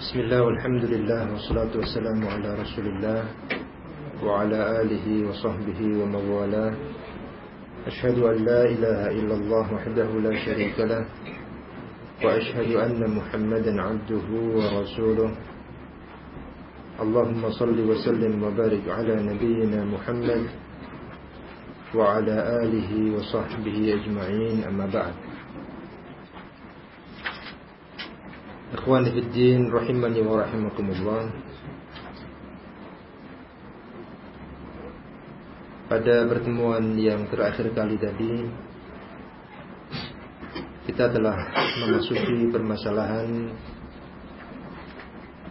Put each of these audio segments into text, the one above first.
بسم الله والحمد لله والصلاة والسلام على رسول الله وعلى آله وصحبه ومن والاه. أشهد أن لا إله إلا الله وحده لا شريك له وأشهد أن محمدا عبده ورسوله. اللهم صل وسلم وبارك على نبينا محمد وعلى آله وصحبه أجمعين. أما بعد. Ikhwani fi din rahimani wa rahimakumullah. Pada pertemuan yang terakhir kali tadi kita telah memasuki permasalahan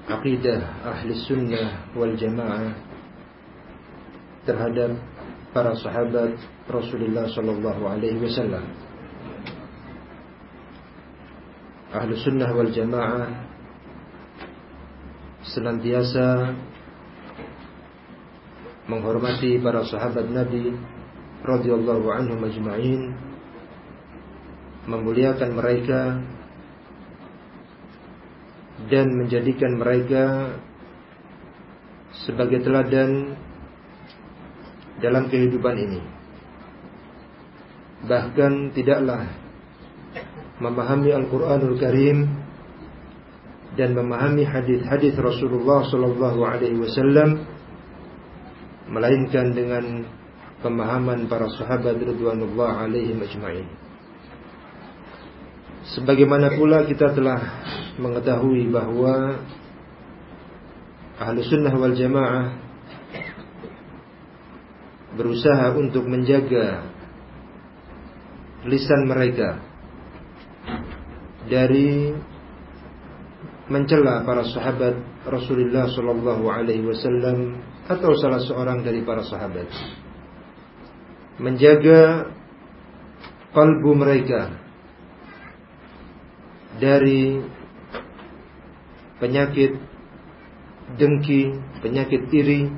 akidah ahli sunnah wal jamaah terhadap para sahabat Rasulullah sallallahu alaihi wasallam. Ahlu sunnah wal jamaah senantiasa menghormati para sahabat Nabi radhiyallahu anhum ajma'in memuliakan mereka dan menjadikan mereka sebagai teladan dalam kehidupan ini. Bahkan tidaklah memahami Al-Quranul Karim dan memahami hadis-hadis Rasulullah Sallallahu Alaihi Wasallam, melainkan dengan pemahaman para sahabat Ridwanullah Alaihi Majma'in. Sebagaimana pula kita telah mengetahui bahwa Ahlu Sunnah wal Jamaah berusaha untuk menjaga lisan mereka dari mencela para sahabat Rasulullah Shallallahu Alaihi Wasallam atau salah seorang dari para sahabat, menjaga kalbu mereka dari penyakit dengki, penyakit iri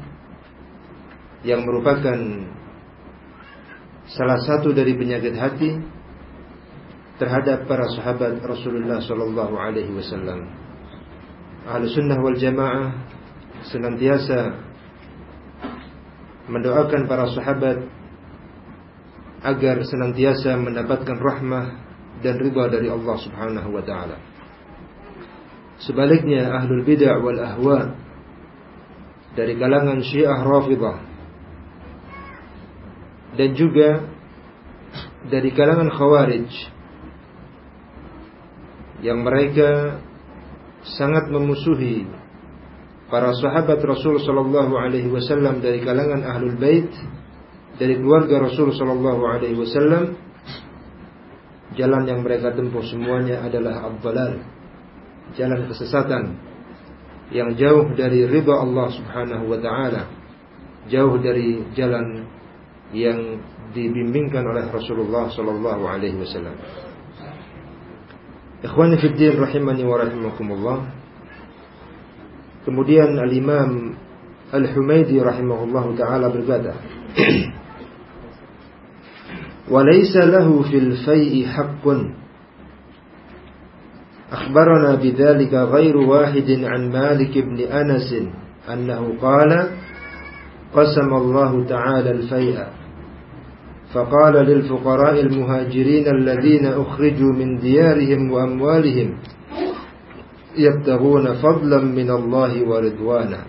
yang merupakan salah satu dari penyakit hati terhadap para sahabat Rasulullah Sallallahu Alaihi Wasallam. Ahlu Sunnah wal Jamaah senantiasa mendoakan para sahabat agar senantiasa mendapatkan rahmah dan ridha dari Allah Subhanahu wa taala. Sebaliknya ahlul bid'ah wal ahwa dari kalangan Syiah Rafidhah dan juga dari kalangan Khawarij yang mereka sangat memusuhi para sahabat Rasul sallallahu alaihi wasallam dari kalangan ahlul bait dari keluarga Rasul sallallahu alaihi wasallam jalan yang mereka tempuh semuanya adalah abdalal jalan kesesatan yang jauh dari ridha Allah Subhanahu wa taala jauh dari jalan yang dibimbingkan oleh Rasulullah sallallahu alaihi wasallam Ikhwani fi din rahimani wa rahimakumullah. Kemudian Al-Imam Al-Humaidi rahimahullah taala berkata, "Walaysa lahu fil fai'i haqqun." أخبرنا بذلك غير واحد عن مالك بن أنس أنه قال قسم الله تعالى الفيء فقال للفقراء المهاجرين الذين أخرجوا من ديارهم وأموالهم يبتغون فضلا من الله ورضوانا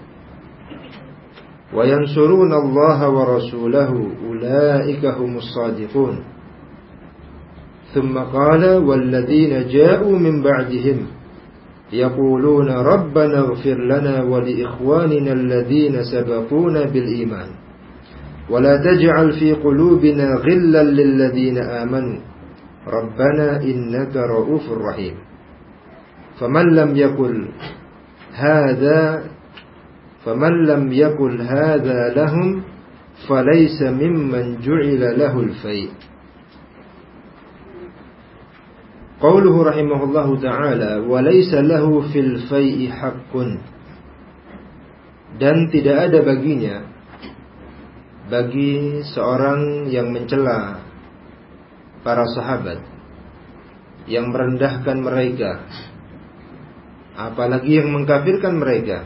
وينصرون الله ورسوله أولئك هم الصادقون. ثم قال والذين جاءوا من بعدهم يقولون ربنا اغفر لنا ولإخواننا الذين سبقونا بالإيمان. ولا تجعل في قلوبنا غلا للذين آمنوا. ربنا إنك رؤوف رحيم. فمن لم يقل هذا فمن لم يقل هذا لهم فليس ممن جعل له الفيء. قوله رحمه الله تعالى وليس له في الفيء حق. Dan tidak ada baginya bagi seorang yang mencela para sahabat yang merendahkan mereka apalagi yang mengkafirkan mereka.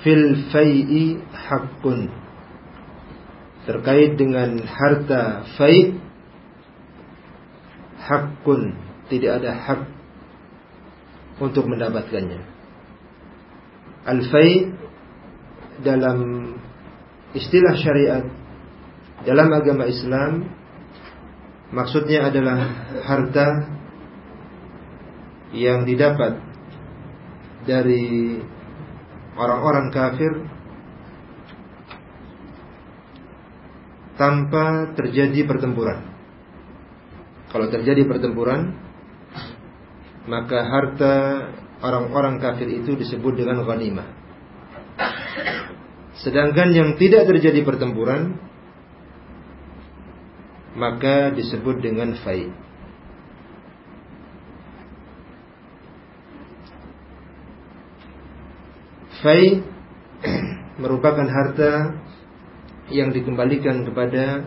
Fil fai'i haqqun terkait dengan harta fai haqqun tidak ada hak untuk mendapatkannya. Al fai dalam istilah syariat dalam agama Islam maksudnya adalah harta yang didapat dari orang-orang kafir tanpa terjadi pertempuran. Kalau terjadi pertempuran, maka harta orang-orang kafir itu disebut dengan ghanimah. Sedangkan yang tidak terjadi pertempuran, maka disebut dengan faid. Fai merupakan harta yang dikembalikan kepada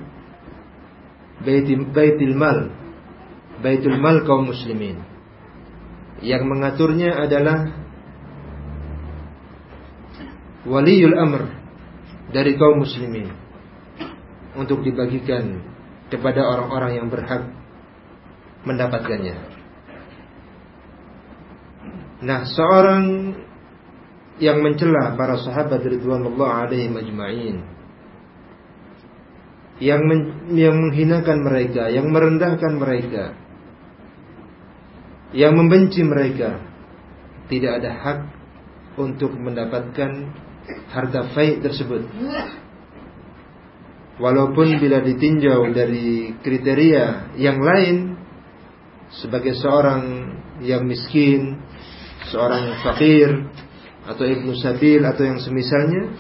baitul mal baitul mal kaum muslimin yang mengaturnya adalah waliul amr dari kaum muslimin untuk dibagikan kepada orang-orang yang berhak mendapatkannya. Nah, seorang yang mencela para sahabat ridwanullah alaihim ajma'in yang men, yang menghinakan mereka, yang merendahkan mereka, yang membenci mereka, tidak ada hak untuk mendapatkan harta faid tersebut. Walaupun bila ditinjau dari kriteria yang lain sebagai seorang yang miskin, seorang fakir, atau ibnu sabil atau yang semisalnya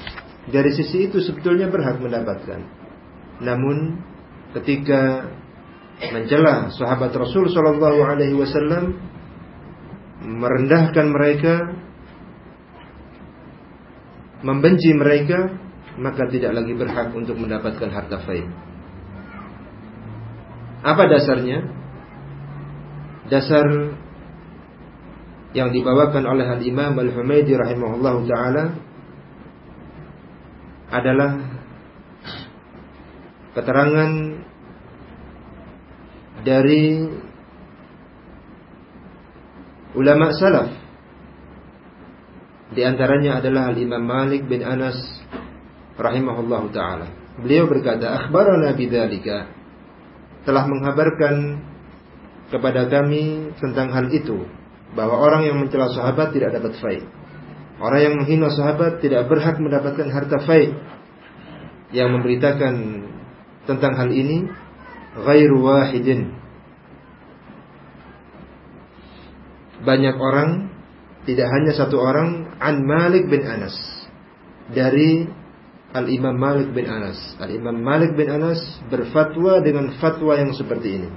dari sisi itu sebetulnya berhak mendapatkan. Namun ketika mencela sahabat Rasul Shallallahu Alaihi Wasallam merendahkan mereka, membenci mereka, maka tidak lagi berhak untuk mendapatkan harta faid. Apa dasarnya? Dasar yang dibawakan oleh Al-Imam Al-Humaydi rahimahullah taala adalah keterangan dari ulama salaf di antaranya adalah Al-Imam Malik bin Anas rahimahullah taala. Beliau berkata, "Akhbarana bidzalika." Telah menghabarkan kepada kami tentang hal itu bahwa orang yang mencela sahabat tidak dapat faid. Orang yang menghina sahabat tidak berhak mendapatkan harta faid. Yang memberitakan tentang hal ini ghairu wahidin. Banyak orang, tidak hanya satu orang, an Malik bin Anas. Dari Al-Imam Malik bin Anas. Al-Imam Malik bin Anas berfatwa dengan fatwa yang seperti ini.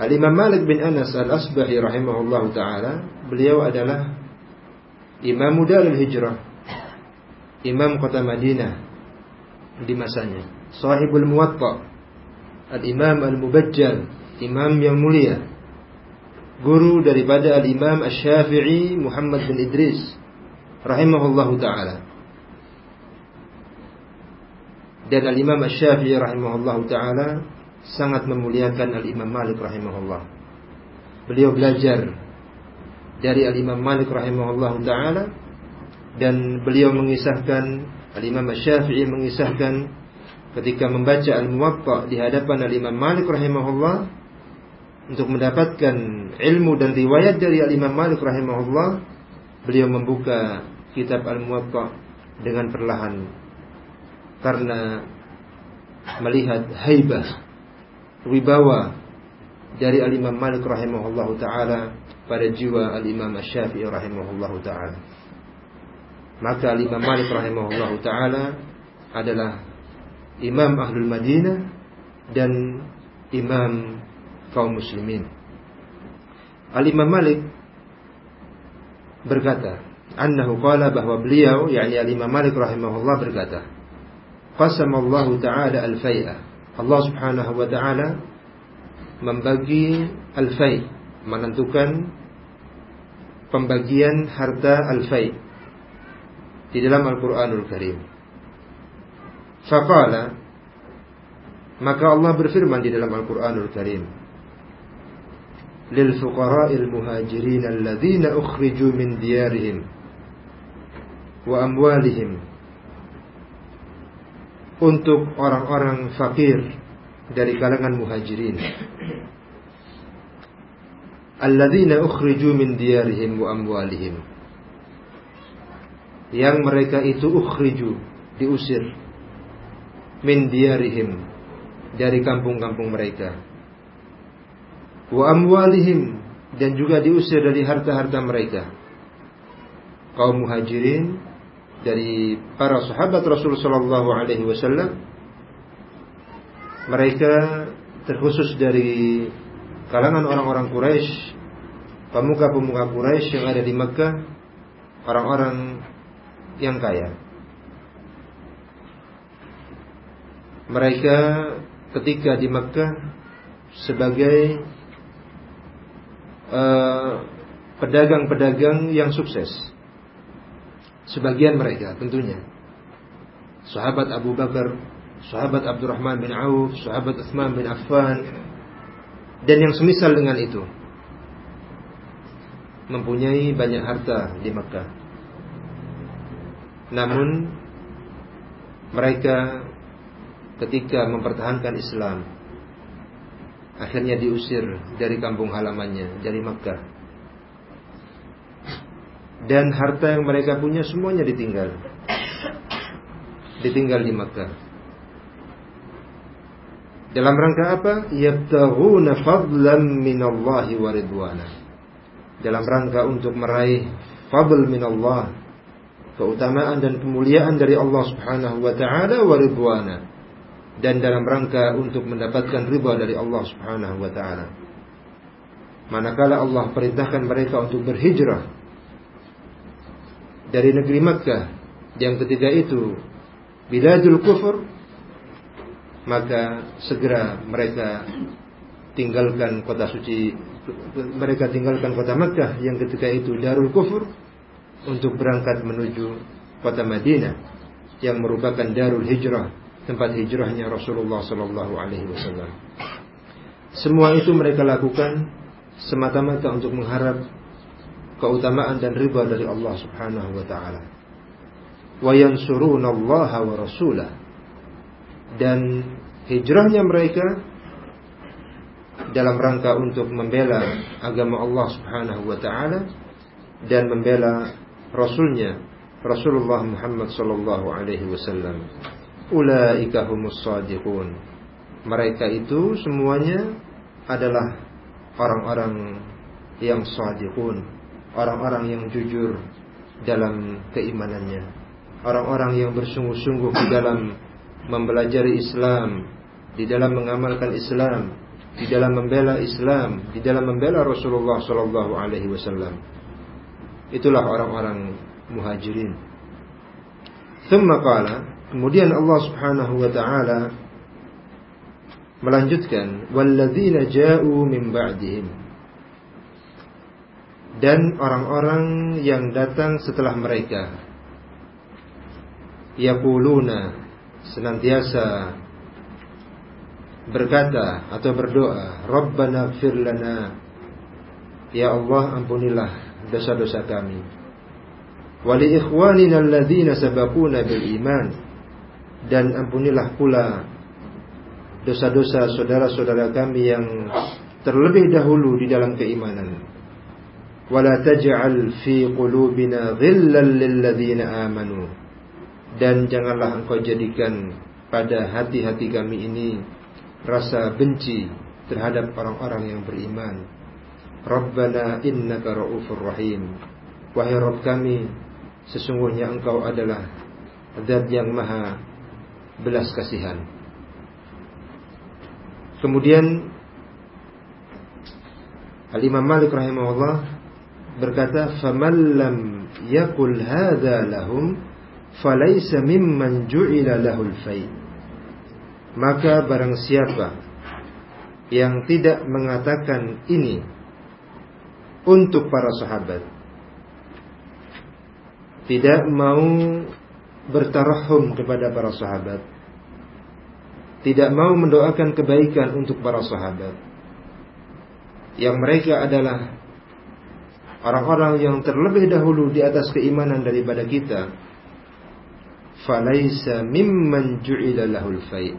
Al-Imam Malik bin Anas Al-Asbahi rahimahullah ta'ala Beliau adalah Imam Darul Hijrah Imam kota Madinah Di masanya Sahibul Muwatta Al-Imam Al-Mubajjal Imam yang mulia Guru daripada Al-Imam Al-Syafi'i Muhammad bin Idris Rahimahullah ta'ala Dan Al-Imam Al-Syafi'i Rahimahullah ta'ala sangat memuliakan Al-Imam Malik rahimahullah. Beliau belajar dari Al-Imam Malik rahimahullah taala dan beliau mengisahkan Al-Imam Syafi'i mengisahkan ketika membaca Al-Muwatta di hadapan Al-Imam Malik rahimahullah untuk mendapatkan ilmu dan riwayat dari Al-Imam Malik rahimahullah beliau membuka kitab Al-Muwatta dengan perlahan karena melihat haibah wibawa dari Al-Imam Malik rahimahullahu taala pada jiwa Al-Imam Asy-Syafi'i rahimahullahu taala. Maka Al-Imam Malik rahimahullahu taala adalah imam Ahlul Madinah dan imam kaum muslimin. Al-Imam Malik berkata, annahu qala bahwa beliau yakni Al-Imam Malik rahimahullah berkata, qasamallahu ta'ala al-fai'ah Allah subhanahu wa ta'ala membagi al-fai menentukan pembagian harta al-fai di dalam Al-Qur'anul Karim. Faqala maka Allah berfirman di dalam Al-Qur'anul Karim muhajirin alladzina ukhriju min diyarihim wa amwalihim untuk orang-orang fakir dari kalangan muhajirin. Alladzina ukhriju min diyarihim wa amwalihim. Yang mereka itu ukhriju diusir min diyarihim dari kampung-kampung mereka wa amwalihim dan juga diusir dari harta-harta mereka kaum muhajirin dari para sahabat Rasul sallallahu alaihi wasallam mereka terkhusus dari kalangan orang-orang Quraisy, pemuka-pemuka Quraisy yang ada di Mekah, orang-orang yang kaya. Mereka ketika di Mekah sebagai pedagang-pedagang uh, yang sukses. Sebagian mereka tentunya. Sahabat Abu Bakar, sahabat Abdurrahman bin Auf, sahabat Utsman bin Affan, dan yang semisal dengan itu mempunyai banyak harta di Mekah. Namun mereka ketika mempertahankan Islam akhirnya diusir dari kampung halamannya dari Mekah. Dan harta yang mereka punya semuanya ditinggal. Ditinggal di Mekah. Dalam rangka apa? Yabtaghuna fadlan minallahi wa ridwana. Dalam rangka untuk meraih fadl minallah, keutamaan dan kemuliaan dari Allah Subhanahu wa taala wa ridwana. Dan dalam rangka untuk mendapatkan riba dari Allah Subhanahu wa taala. Manakala Allah perintahkan mereka untuk berhijrah dari negeri Makkah yang ketiga itu biladul kufur maka segera mereka tinggalkan kota suci mereka tinggalkan kota Makkah yang ketika itu Darul Kufur untuk berangkat menuju kota Madinah yang merupakan Darul Hijrah tempat hijrahnya Rasulullah sallallahu alaihi wasallam. Semua itu mereka lakukan semata-mata untuk mengharap keutamaan dan riba dari Allah Subhanahu wa taala. Wa yansuruna Allah wa rasulahu dan hijrahnya mereka dalam rangka untuk membela agama Allah Subhanahu wa taala dan membela rasulnya Rasulullah Muhammad sallallahu alaihi wasallam. Ulaika humus sadiqun. Mereka itu semuanya adalah orang-orang yang sadiqun, orang-orang yang jujur dalam keimanannya, orang-orang yang bersungguh-sungguh di dalam mempelajari Islam, di dalam mengamalkan Islam, di dalam membela Islam, di dalam membela Rasulullah sallallahu alaihi wasallam. Itulah orang-orang muhajirin. Thumma qala, kemudian Allah Subhanahu wa taala melanjutkan walladzina ja'u min ba'dihim dan orang-orang yang datang setelah mereka yaquluna senantiasa berkata atau berdoa, Rabbana gfir lana. Ya Allah, ampunilah dosa-dosa kami. Wali ikhwanina alladzina sabaquna bil iman. Dan ampunilah pula dosa-dosa saudara-saudara kami yang terlebih dahulu di dalam keimanan. Wala taj'al fi qulubina ghillan lil ladzina amanu dan janganlah engkau jadikan pada hati-hati kami ini rasa benci terhadap orang-orang yang beriman. Rabbana innaka ra'ufur rahim. Wahai Rabb kami, sesungguhnya engkau adalah zat yang maha belas kasihan. Kemudian Al-Imam Malik rahimahullah berkata, "Faman lam yakul hadza lahum" falaisa mimman ju'ila lahul fai. Maka barang siapa yang tidak mengatakan ini untuk para sahabat. Tidak mau bertarahum kepada para sahabat. Tidak mau mendoakan kebaikan untuk para sahabat. Yang mereka adalah orang-orang yang terlebih dahulu di atas keimanan daripada kita. Falaisa mimman ju'ila lahul fai.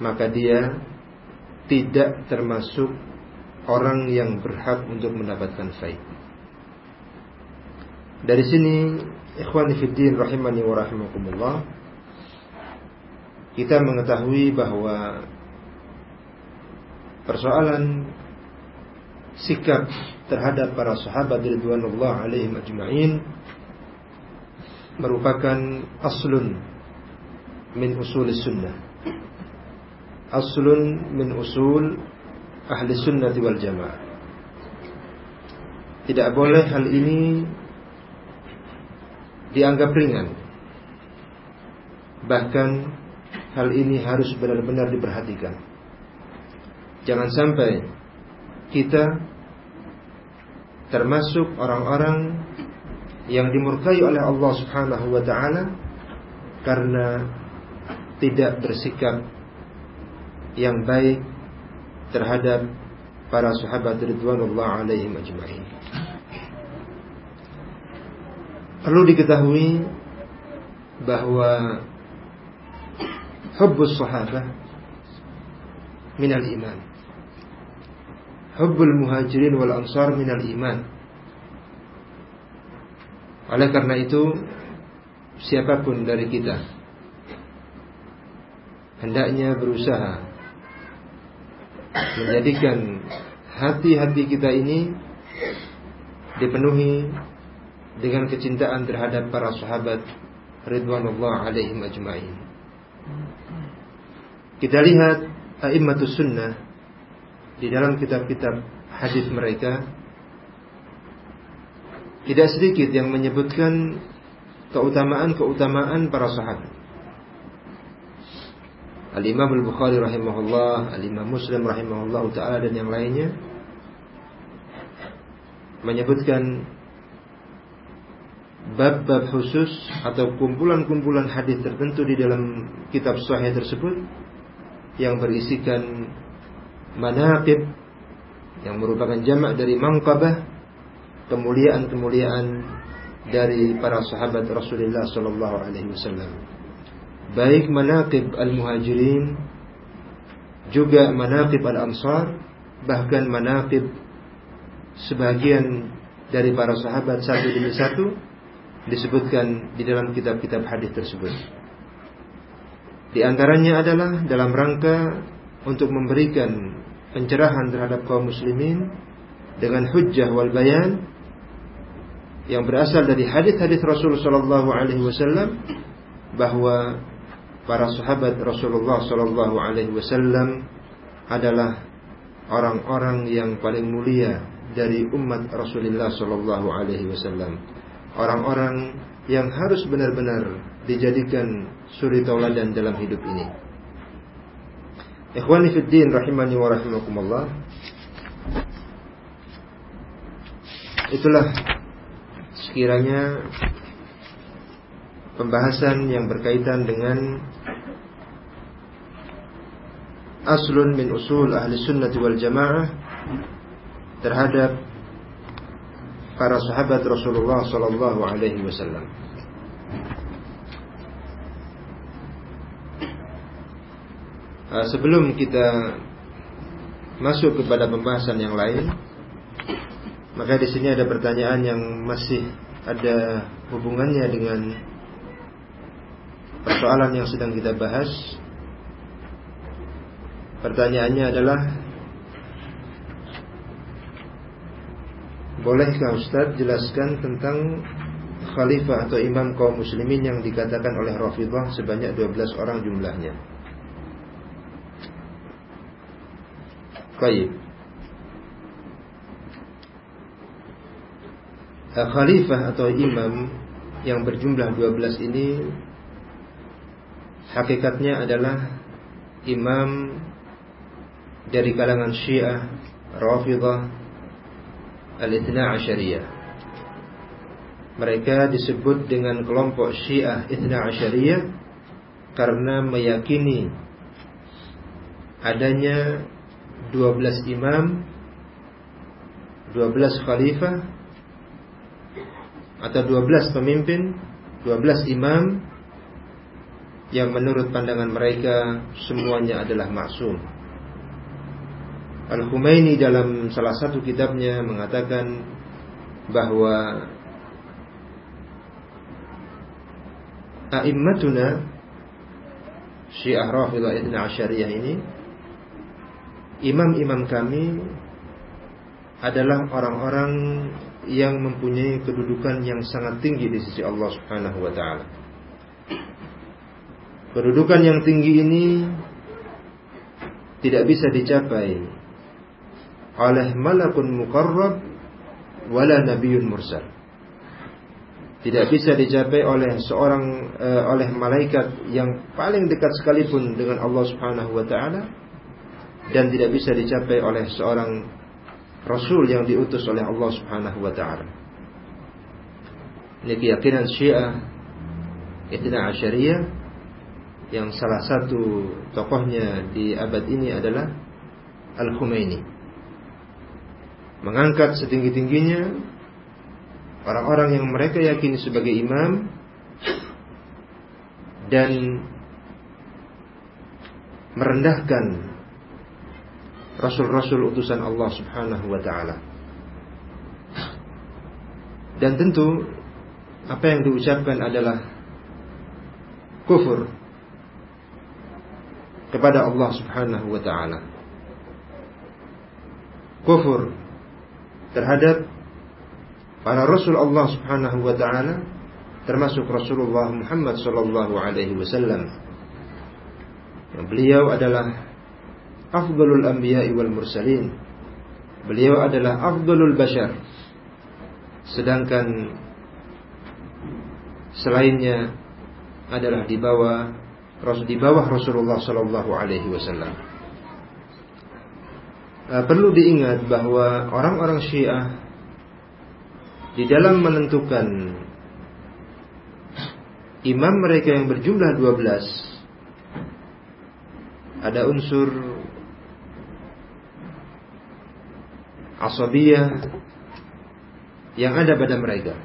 Maka dia tidak termasuk orang yang berhak untuk mendapatkan fai. Dari sini Ikhwani fiddin rahimani wa rahimakumullah. Kita mengetahui bahwa Persoalan Sikap terhadap para sahabat Ridwanullah alaihim ajma'in Merupakan aslun Min usul sunnah. Aslun min usul Ahli sunnah wal jamaah. Tidak boleh hal ini dianggap ringan. Bahkan hal ini harus benar-benar diperhatikan. Jangan sampai kita termasuk orang-orang yang dimurkai oleh Allah Subhanahu wa taala karena tidak bersikap yang baik terhadap para sahabat ridwanullah alaihim ajma'in. Perlu diketahui bahwa hubbus sahabah minal iman. Hubbul muhajirin wal ansar minal iman. Oleh karena itu siapa pun dari kita hendaknya berusaha menjadikan hati-hati kita ini dipenuhi dengan kecintaan terhadap para sahabat ridwanullah alaihim ajma'in. Kita lihat a'immatus sunnah di dalam kitab-kitab hadis mereka tidak sedikit yang menyebutkan keutamaan-keutamaan para sahabat. Al-Imam Al-Bukhari rahimahullah, Al-Imam Muslim rahimahullah taala dan yang lainnya menyebutkan bab-bab khusus atau kumpulan-kumpulan hadis tertentu di dalam kitab sahih tersebut yang berisikan manaqib yang merupakan jamak dari mangkabah kemuliaan-kemuliaan dari para sahabat Rasulullah sallallahu alaihi wasallam. Baik manaqib al-muhajirin juga manaqib al-ansar bahkan manaqib sebagian dari para sahabat satu demi satu disebutkan di dalam kitab-kitab hadis tersebut. Di antaranya adalah dalam rangka untuk memberikan pencerahan terhadap kaum muslimin dengan hujjah wal bayan yang berasal dari hadis-hadis Rasul sallallahu alaihi wasallam bahwa para sahabat Rasulullah sallallahu alaihi wasallam adalah orang-orang yang paling mulia dari umat Rasulullah sallallahu alaihi wasallam orang-orang yang harus benar-benar dijadikan suri tauladan dalam hidup ini. Ikhwani fid din rahimani wa rahimakumullah. Itulah sekiranya pembahasan yang berkaitan dengan aslun min usul ahli sunnati wal jamaah terhadap para sahabat Rasulullah sallallahu alaihi wasallam. Ah, sebelum kita masuk kepada pembahasan yang lain, maka di sini ada pertanyaan yang masih ada hubungannya dengan persoalan yang sedang kita bahas. Pertanyaannya adalah Bolehkah Ustaz jelaskan tentang khalifah atau imam kaum muslimin yang dikatakan oleh Rafidah sebanyak 12 orang jumlahnya? Baik. Khalifah atau imam yang berjumlah 12 ini hakikatnya adalah imam dari kalangan Syiah, Rafidah Al-Ithna Asyariyah. Mereka disebut dengan kelompok Syiah Ithna Asyariyah karena meyakini adanya 12 imam, 12 khalifah atau 12 pemimpin, 12 imam yang menurut pandangan mereka semuanya adalah maksum. Al-Humaini dalam salah satu kitabnya mengatakan bahwa a'immatuna Syiah Rafidah Ibn Asyariyah ini imam-imam kami adalah orang-orang yang mempunyai kedudukan yang sangat tinggi di sisi Allah Subhanahu wa taala. Kedudukan yang tinggi ini tidak bisa dicapai oleh malakun muqarrab wala nabiyyun mursal. Tidak bisa dicapai oleh seorang uh, oleh malaikat yang paling dekat sekalipun dengan Allah Subhanahu wa taala dan tidak bisa dicapai oleh seorang rasul yang diutus oleh Allah Subhanahu wa taala. Ini keyakinan Syiah Itna Asyariyah yang salah satu tokohnya di abad ini adalah Al-Khumaini mengangkat setinggi-tingginya orang-orang yang mereka yakini sebagai imam dan merendahkan rasul-rasul utusan Allah Subhanahu wa taala. Dan tentu apa yang diucapkan adalah kufur kepada Allah Subhanahu wa taala. Kufur terhadap para rasul Allah Subhanahu wa taala termasuk Rasulullah Muhammad sallallahu alaihi wasallam. Beliau adalah afdalul anbiya'i wal mursalin. Beliau adalah afdalul bashar. Sedangkan selainnya adalah di bawah di bawah Rasulullah sallallahu alaihi wasallam. Eh, perlu diingat bahwa orang-orang Syiah di dalam menentukan imam mereka yang berjumlah 12 ada unsur asabiyah yang ada pada mereka.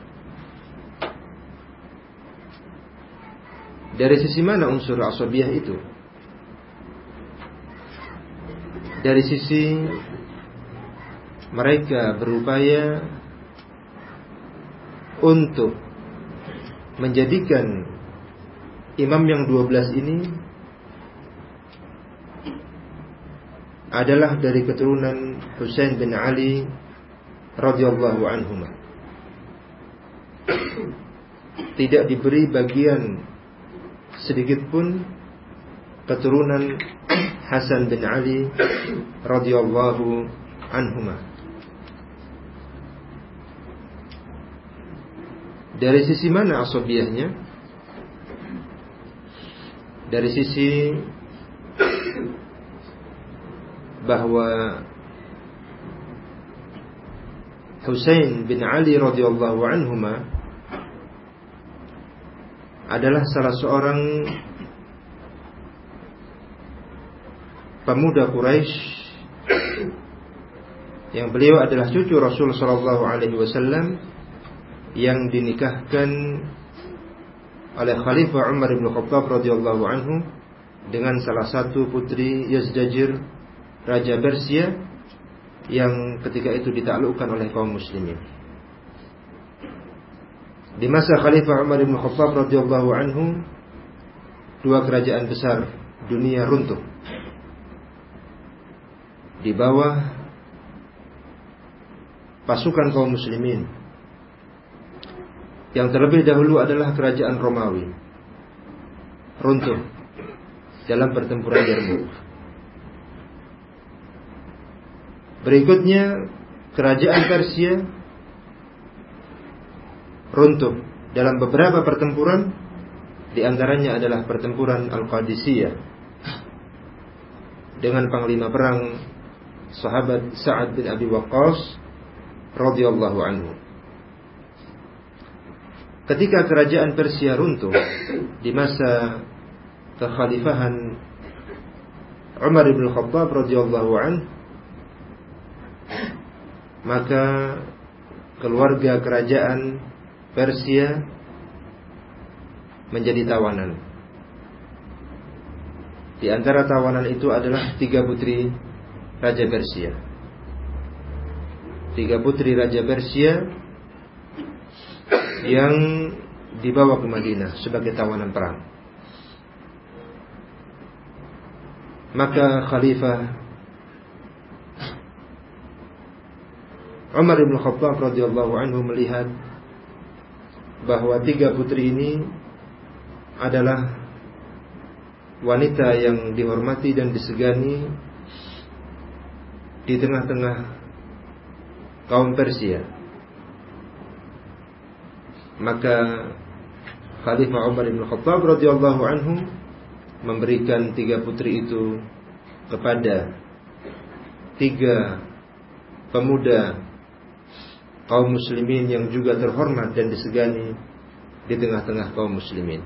Dari sisi mana unsur asabiyah itu? Dari sisi mereka berupaya untuk menjadikan imam yang 12 ini adalah dari keturunan Husain bin Ali radhiyallahu anhu. Tidak diberi bagian sedikit pun keturunan Hasan bin Ali radhiyallahu anhuma. Dari sisi mana asobiyahnya? Dari sisi bahwa Husain bin Ali radhiyallahu anhuma adalah salah seorang pemuda Quraisy yang beliau adalah cucu Rasul Shallallahu Alaihi Wasallam yang dinikahkan oleh Khalifah Umar bin Khattab radhiyallahu anhu dengan salah satu putri Yazdajir Raja Persia yang ketika itu ditaklukkan oleh kaum muslimin. Di masa Khalifah Umar bin Khattab radhiyallahu anhu dua kerajaan besar dunia runtuh di bawah pasukan kaum muslimin. Yang terlebih dahulu adalah kerajaan Romawi. Runtuh dalam pertempuran Yarmouk. Berikutnya kerajaan Persia runtuh dalam beberapa pertempuran di antaranya adalah pertempuran Al-Qadisiyah dengan panglima perang sahabat Sa'ad bin Abi Waqqas radhiyallahu anhu. Ketika kerajaan Persia runtuh di masa kekhalifahan Umar bin Khattab radhiyallahu anhu maka keluarga kerajaan Persia menjadi tawanan. Di antara tawanan itu adalah tiga putri Raja Persia. Tiga putri Raja Persia yang dibawa ke Madinah sebagai tawanan perang. Maka Khalifah Umar bin Khattab radhiyallahu anhu melihat bahwa tiga putri ini adalah wanita yang dihormati dan disegani di tengah-tengah kaum Persia. Maka Khalifah Umar bin Khattab radhiyallahu anhu memberikan tiga putri itu kepada tiga pemuda kaum muslimin yang juga terhormat dan disegani di tengah-tengah kaum muslimin.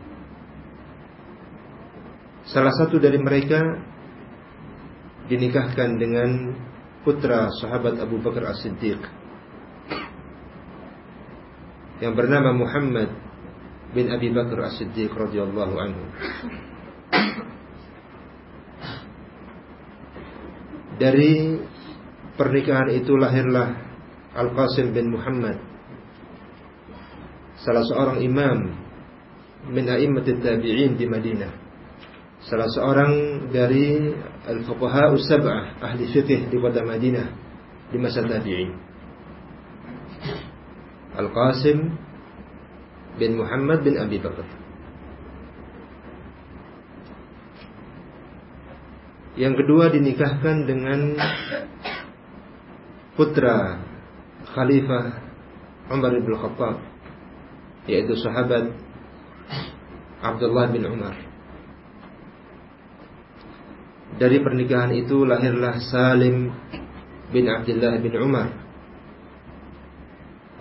Salah satu dari mereka dinikahkan dengan putra sahabat Abu Bakar As-Siddiq yang bernama Muhammad bin Abi Bakar As-Siddiq radhiyallahu anhu. Dari pernikahan itu lahirlah Al-Qasim bin Muhammad Salah seorang imam Min a'immatit tabi'in di Madinah Salah seorang dari Al-Fuqaha Sab'ah Ahli fikih di kota Madinah Di masa tabi'in Al-Qasim bin Muhammad bin Abi Bakar Yang kedua dinikahkan dengan putra Khalifah Umar bin Khattab yaitu sahabat Abdullah bin Umar. Dari pernikahan itu lahirlah Salim bin Abdullah bin Umar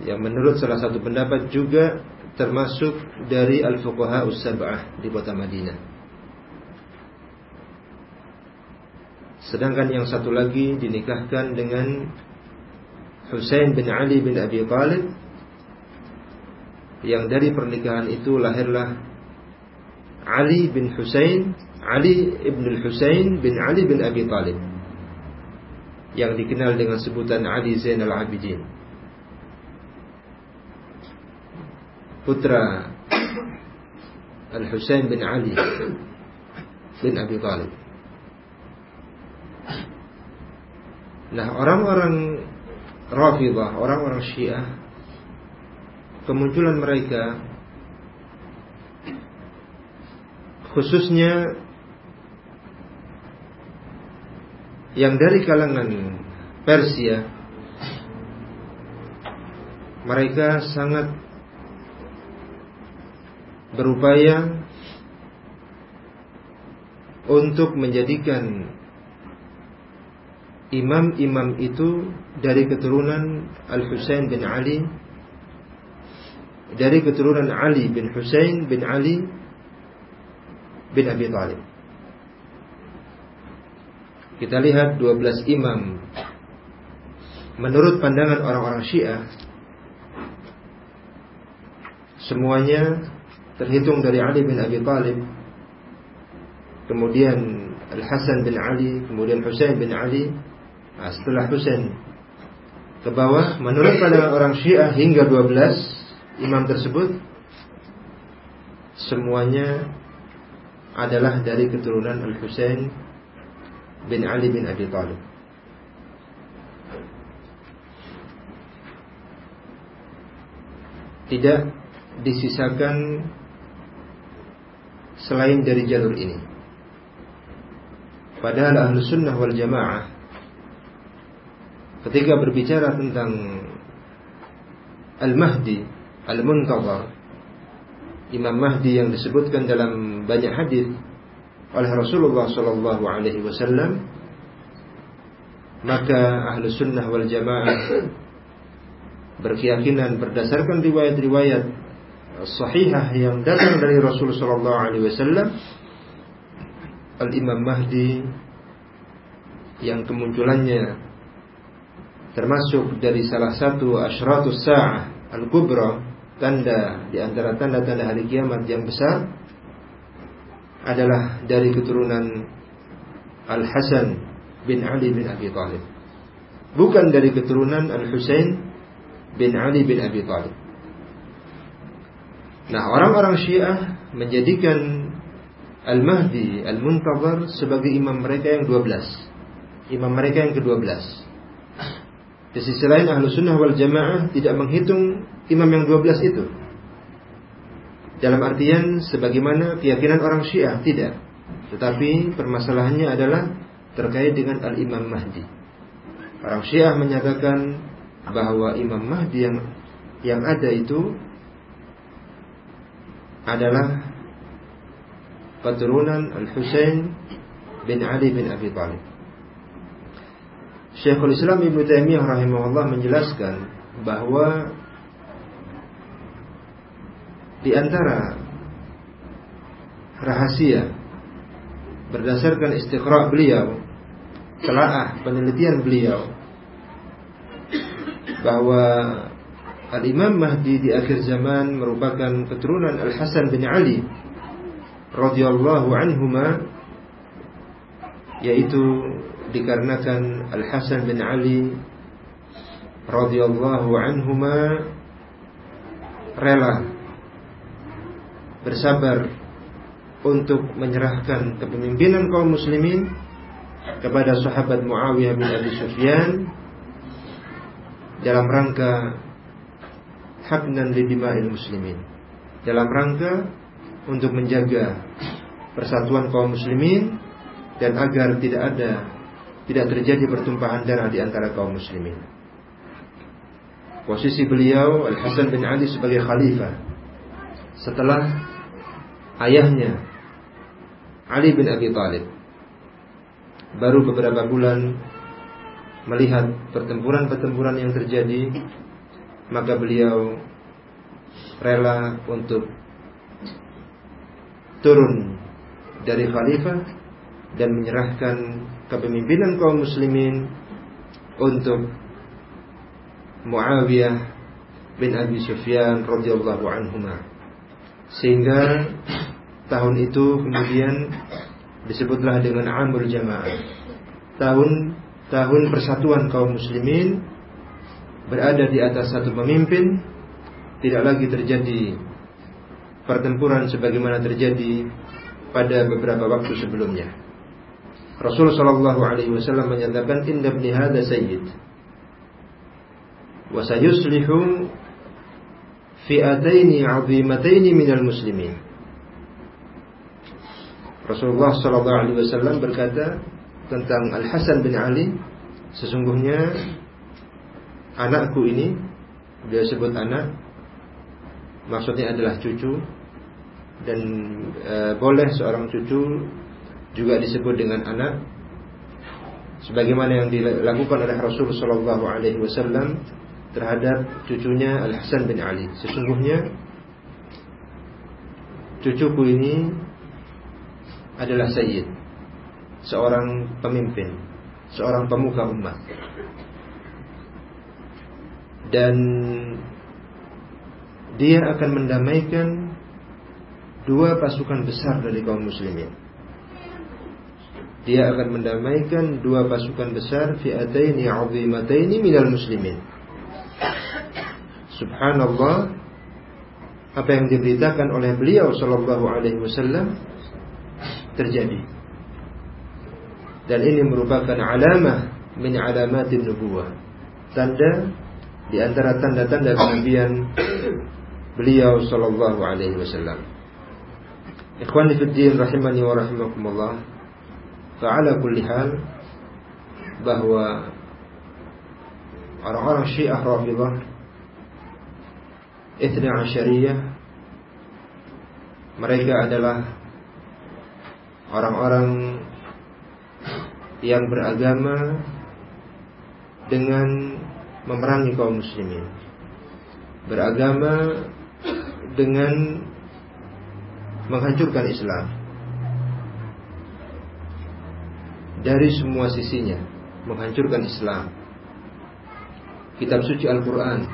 yang menurut salah satu pendapat juga termasuk dari al-fuqaha us-sab'ah di kota Madinah. Sedangkan yang satu lagi dinikahkan dengan Husain bin Ali bin Abi Talib yang dari pernikahan itu lahirlah Ali bin Husain Ali ibn Husain bin Ali bin Abi Talib. Yang dikenal dengan sebutan Ali Zainal Abidin. Putra Al-Husain bin Ali bin Abi Talib. Nah orang-orang Rafidah, orang-orang Syiah, kemunculan mereka khususnya yang dari kalangan Persia mereka sangat berupaya untuk menjadikan imam-imam itu dari keturunan Al-Husain bin Ali dari keturunan Ali bin Husain bin Ali bin Abi Thalib. Kita lihat 12 imam. Menurut pandangan orang-orang Syiah semuanya terhitung dari Ali bin Abi Thalib kemudian Al Hasan bin Ali kemudian Husain bin Ali. Nah, setelah Husain ke bawah, menurut pandangan orang Syiah hingga 12 imam tersebut semuanya adalah dari keturunan Al-Husain bin Ali bin Abi Thalib. Tidak disisakan selain dari jalur ini. Padahal ahlu sunnah wal jamaah ketika berbicara tentang Al-Mahdi Al-Muntazar Imam Mahdi yang disebutkan dalam banyak hadis oleh Rasulullah sallallahu alaihi wasallam maka ahlu sunnah wal jamaah berkeyakinan berdasarkan riwayat-riwayat sahihah yang datang dari Rasul sallallahu alaihi wasallam Al-Imam Mahdi yang kemunculannya termasuk dari salah satu asyratus sa'ah al-kubra tanda di antara tanda-tanda hari kiamat yang besar adalah dari keturunan Al-Hasan bin Ali bin Abi Thalib bukan dari keturunan Al-Husain bin Ali bin Abi Thalib Nah orang-orang Syiah menjadikan Al-Mahdi Al-Muntazar sebagai imam mereka yang 12 Imam mereka yang ke-12 Di sisi lain Ahlu Sunnah wal Jamaah tidak menghitung imam yang 12 itu Dalam artian sebagaimana keyakinan orang Syiah Tidak Tetapi permasalahannya adalah terkait dengan Al-Imam Mahdi Orang Syiah menyatakan bahwa Imam Mahdi yang yang ada itu adalah keturunan Al-Husain bin Ali bin Abi Thalib. Syekhul Islam Ibn Taimiyah rahimahullah menjelaskan bahwa di antara rahasia berdasarkan istiqra' beliau, telaah penelitian beliau bahwa Al-Imam Mahdi di akhir zaman merupakan keturunan Al-Hasan bin Ali radhiyallahu anhuma yaitu dikarenakan Al-Hasan bin Ali radhiyallahu anhuma rela bersabar untuk menyerahkan kepemimpinan kaum muslimin kepada sahabat Muawiyah bin Abi Sufyan dalam rangka haknan lidima'il muslimin dalam rangka untuk menjaga persatuan kaum muslimin dan agar tidak ada tidak terjadi pertumpahan darah di antara kaum muslimin. Posisi beliau Al Hasan bin Ali sebagai khalifah setelah ayahnya Ali bin Abi Thalib baru beberapa bulan melihat pertempuran-pertempuran yang terjadi maka beliau rela untuk turun dari khalifah dan menyerahkan kepemimpinan kaum muslimin untuk Muawiyah bin Abi Sufyan radhiyallahu anhuma. Sehingga tahun itu kemudian disebutlah dengan Amul Jamaah. Tahun tahun persatuan kaum muslimin berada di atas satu pemimpin tidak lagi terjadi pertempuran sebagaimana terjadi pada beberapa waktu sebelumnya. Rasul sallallahu alaihi wasallam menyatakan inna ibni hadza sayyid wa sayuslihu fi'ataini 'azimataini minal muslimin. Rasulullah sallallahu alaihi wasallam berkata tentang Al Hasan bin Ali sesungguhnya anakku ini dia sebut anak maksudnya adalah cucu dan e, boleh seorang cucu juga disebut dengan anak sebagaimana yang dilakukan oleh Rasul Shallallahu Alaihi Wasallam terhadap cucunya Al Hasan bin Ali. Sesungguhnya cucuku ini adalah Sayyid, seorang pemimpin, seorang pemuka umat dan dia akan mendamaikan dua pasukan besar dari kaum muslimin. Dia akan mendamaikan dua pasukan besar fi'ataini 'azimataini minal muslimin. Subhanallah apa yang diberitakan oleh beliau sallallahu alaihi wasallam terjadi. Dan ini merupakan alamah min alamatin nubuwah. Tanda di antara tanda-tanda kenabian beliau sallallahu alaihi wasallam. Ikhwani fi din rahimani wa rahimakumullah. Fa'ala kulli hal bahwa orang-orang Syiah Rafidhah Ithna Asyariyah mereka adalah orang-orang yang beragama dengan memerangi kaum muslimin beragama dengan menghancurkan Islam dari semua sisinya, menghancurkan Islam. Kitab suci Al-Quran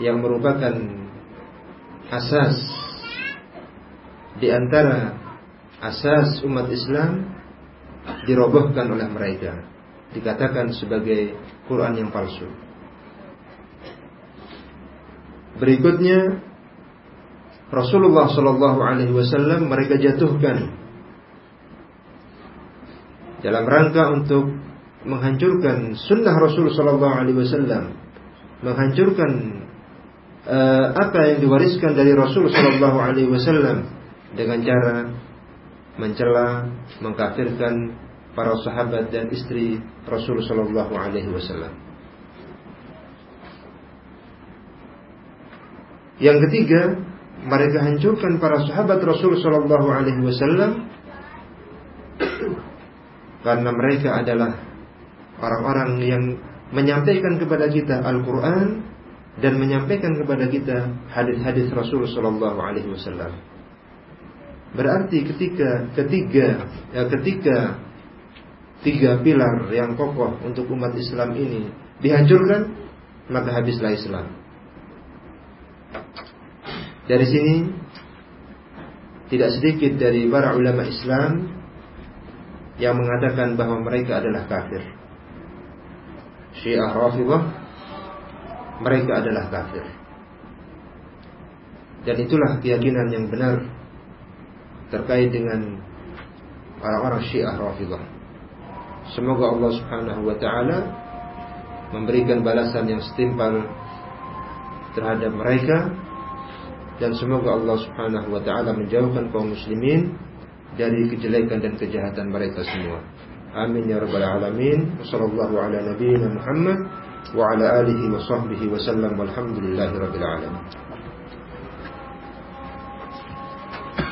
yang merupakan asas di antara asas umat Islam dirobohkan oleh mereka, dikatakan sebagai Quran yang palsu. Berikutnya Rasulullah Shallallahu Alaihi Wasallam mereka jatuhkan dalam rangka untuk menghancurkan sunnah Rasul Shallallahu Alaihi Wasallam, menghancurkan uh, apa yang diwariskan dari Rasul Shallallahu Alaihi Wasallam dengan cara mencela, mengkafirkan para sahabat dan istri Rasul Shallallahu Alaihi Wasallam. Yang ketiga, mereka hancurkan para sahabat Rasul Shallallahu Alaihi Wasallam karena mereka adalah orang-orang yang menyampaikan kepada kita Al-Quran dan menyampaikan kepada kita hadis-hadis Rasul Shallallahu Alaihi Wasallam. Berarti ketika ketiga ya ketika tiga pilar yang kokoh untuk umat Islam ini dihancurkan, maka habislah Islam. Dari sini tidak sedikit dari para ulama Islam yang mengatakan bahwa mereka adalah kafir. Syiah Rafidhah mereka adalah kafir. Dan itulah keyakinan yang benar terkait dengan orang-orang Syiah Rafidhah. Semoga Allah Subhanahu wa taala memberikan balasan yang setimpal terhadap mereka dan semoga Allah Subhanahu wa taala menjauhkan kaum muslimin dari kejelekan dan kejahatan mereka semua. Amin ya rabbal alamin. Wassallallahu ala nabiyyina Muhammad wa ala alihi wa sahbihi wa sallam walhamdulillahi alamin.